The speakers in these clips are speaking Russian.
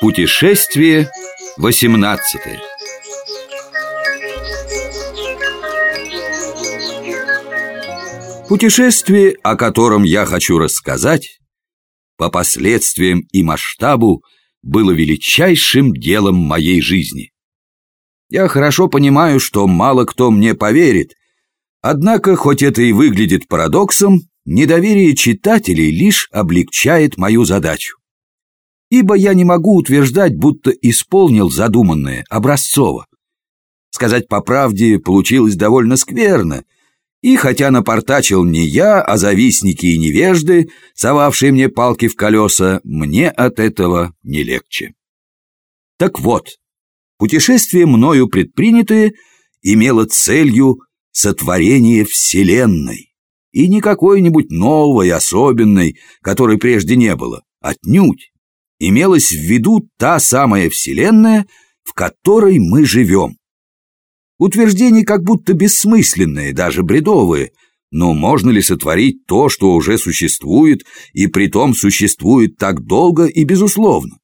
Путешествие 18 Путешествие, о котором я хочу рассказать, по последствиям и масштабу было величайшим делом моей жизни. Я хорошо понимаю, что мало кто мне поверит, однако, хоть это и выглядит парадоксом, недоверие читателей лишь облегчает мою задачу. Ибо я не могу утверждать, будто исполнил задуманное образцово. Сказать по правде получилось довольно скверно, и хотя напортачил не я, а завистники и невежды, совавшие мне палки в колеса, мне от этого не легче. Так вот, путешествие мною предпринятое имело целью сотворение Вселенной. И не какой-нибудь новой, особенной, которой прежде не было, отнюдь. Имелась в виду та самая Вселенная, в которой мы живем. Утверждения как будто бессмысленные, даже бредовые. Но можно ли сотворить то, что уже существует, и притом существует так долго и безусловно?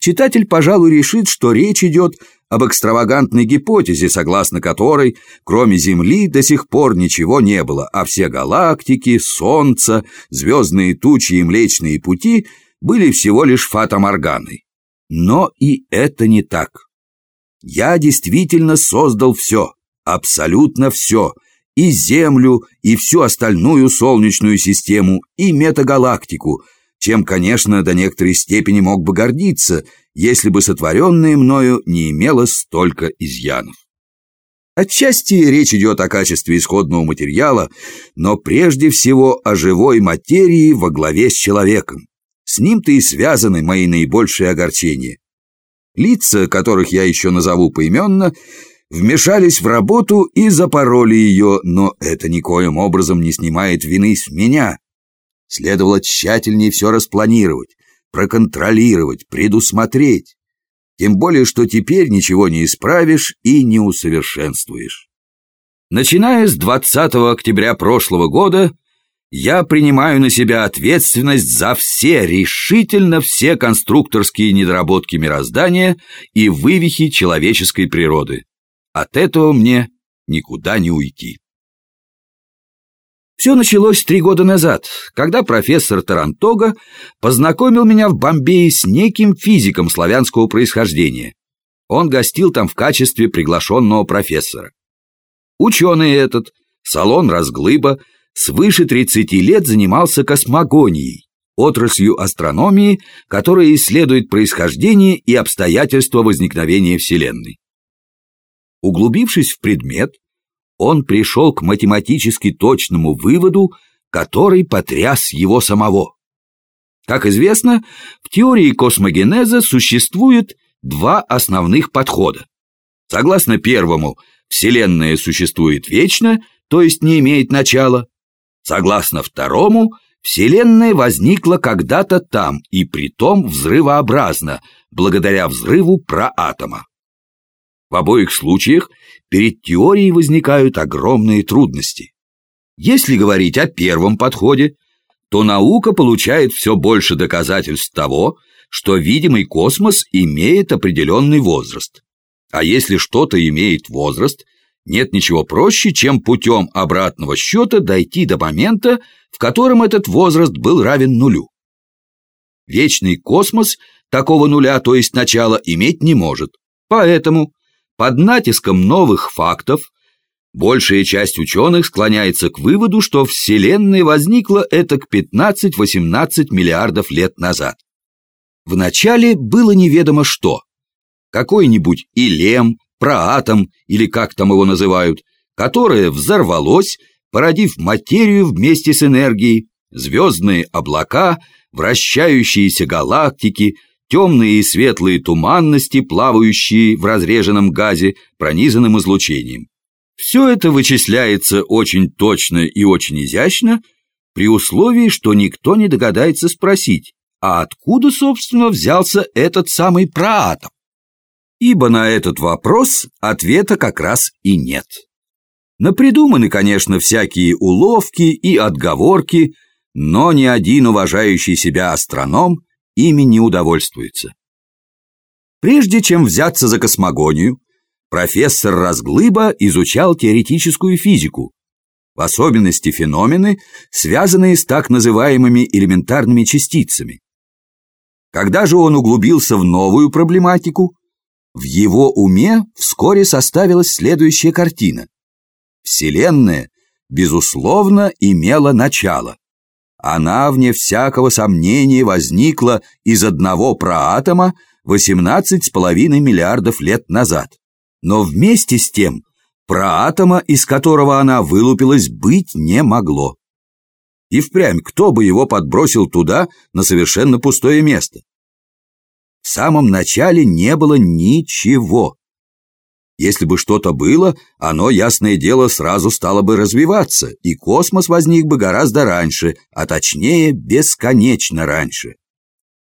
Читатель, пожалуй, решит, что речь идет об экстравагантной гипотезе, согласно которой, кроме Земли, до сих пор ничего не было, а все галактики, Солнце, звездные тучи и Млечные пути были всего лишь фатоморганой. Но и это не так. Я действительно создал все, абсолютно все, и Землю, и всю остальную Солнечную систему, и метагалактику, чем, конечно, до некоторой степени мог бы гордиться, если бы сотворенное мною не имело столько изъянов. Отчасти речь идет о качестве исходного материала, но прежде всего о живой материи во главе с человеком. С ним-то и связаны мои наибольшие огорчения. Лица, которых я еще назову поименно, вмешались в работу и запороли ее, но это никоим образом не снимает вины с меня. Следовало тщательнее все распланировать, проконтролировать, предусмотреть. Тем более, что теперь ничего не исправишь и не усовершенствуешь. Начиная с 20 октября прошлого года я принимаю на себя ответственность за все, решительно все конструкторские недоработки мироздания и вывихи человеческой природы. От этого мне никуда не уйти. Все началось три года назад, когда профессор Тарантога познакомил меня в Бомбее с неким физиком славянского происхождения. Он гостил там в качестве приглашенного профессора. Ученый этот, салон разглыба, свыше 30 лет занимался космогонией, отраслью астрономии, которая исследует происхождение и обстоятельства возникновения Вселенной. Углубившись в предмет, он пришел к математически точному выводу, который потряс его самого. Как известно, в теории космогенеза существует два основных подхода. Согласно первому, Вселенная существует вечно, то есть не имеет начала, Согласно второму, Вселенная возникла когда-то там и притом взрывообразно, благодаря взрыву проатома. В обоих случаях перед теорией возникают огромные трудности. Если говорить о первом подходе, то наука получает все больше доказательств того, что видимый космос имеет определенный возраст. А если что-то имеет возраст, нет ничего проще, чем путем обратного счета дойти до момента, в котором этот возраст был равен нулю. Вечный космос такого нуля, то есть начала, иметь не может. Поэтому под натиском новых фактов большая часть ученых склоняется к выводу, что Вселенная возникла это к 15-18 миллиардов лет назад. Вначале было неведомо что. Какой-нибудь Илем, про атом, или как там его называют, которое взорвалось, породив материю вместе с энергией, звездные облака, вращающиеся галактики, темные и светлые туманности, плавающие в разреженном газе, пронизанным излучением. Все это вычисляется очень точно и очень изящно, при условии, что никто не догадается спросить, а откуда, собственно, взялся этот самый проатом? ибо на этот вопрос ответа как раз и нет. Напридуманы, конечно, всякие уловки и отговорки, но ни один уважающий себя астроном ими не удовольствуется. Прежде чем взяться за космогонию, профессор Разглыба изучал теоретическую физику, в особенности феномены, связанные с так называемыми элементарными частицами. Когда же он углубился в новую проблематику, в его уме вскоре составилась следующая картина. Вселенная, безусловно, имела начало. Она, вне всякого сомнения, возникла из одного проатома 18,5 миллиардов лет назад. Но вместе с тем, проатома, из которого она вылупилась, быть не могло. И впрямь, кто бы его подбросил туда, на совершенно пустое место? В самом начале не было ничего. Если бы что-то было, оно, ясное дело, сразу стало бы развиваться, и космос возник бы гораздо раньше, а точнее, бесконечно раньше.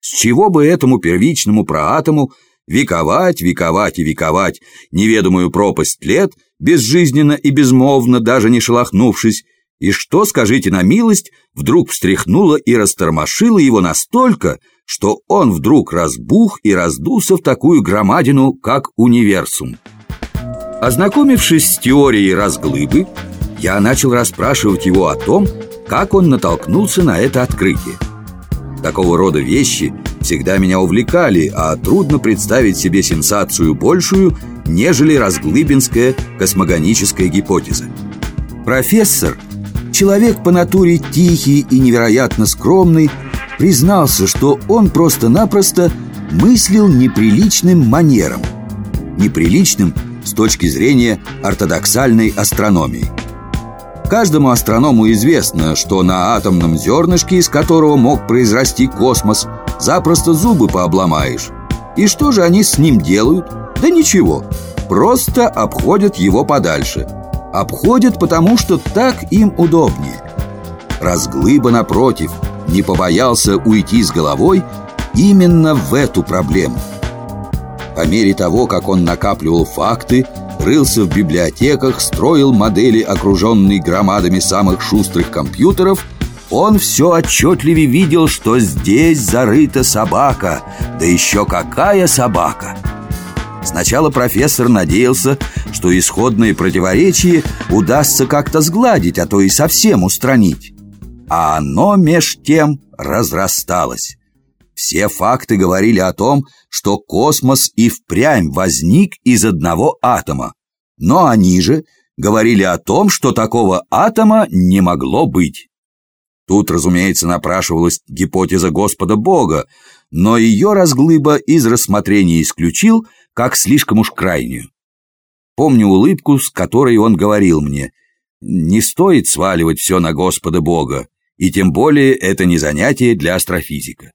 С чего бы этому первичному проатому вековать, вековать и вековать неведомую пропасть лет, безжизненно и безмолвно, даже не шелохнувшись, и что, скажите на милость, вдруг встряхнуло и растормошило его настолько, что он вдруг разбух и раздулся в такую громадину, как универсум. Ознакомившись с теорией разглыбы, я начал расспрашивать его о том, как он натолкнулся на это открытие. Такого рода вещи всегда меня увлекали, а трудно представить себе сенсацию большую, нежели разглыбинская космогоническая гипотеза. Профессор – Человек по натуре тихий и невероятно скромный признался, что он просто-напросто мыслил неприличным манером. Неприличным с точки зрения ортодоксальной астрономии. Каждому астроному известно, что на атомном зернышке, из которого мог произрасти космос, запросто зубы пообломаешь. И что же они с ним делают? Да ничего, просто обходят его подальше – Обходят, потому что так им удобнее. Разглыба, напротив, не побоялся уйти с головой именно в эту проблему. По мере того, как он накапливал факты, рылся в библиотеках, строил модели, окруженные громадами самых шустрых компьютеров, он все отчетливее видел, что здесь зарыта собака, да еще какая собака! Сначала профессор надеялся, что исходные противоречия удастся как-то сгладить, а то и совсем устранить. А оно меж тем разрасталось. Все факты говорили о том, что космос и впрямь возник из одного атома. Но они же говорили о том, что такого атома не могло быть. Тут, разумеется, напрашивалась гипотеза Господа Бога, но ее разглыба из рассмотрения исключил, как слишком уж крайнюю. Помню улыбку, с которой он говорил мне, «Не стоит сваливать все на Господа Бога, и тем более это не занятие для астрофизика».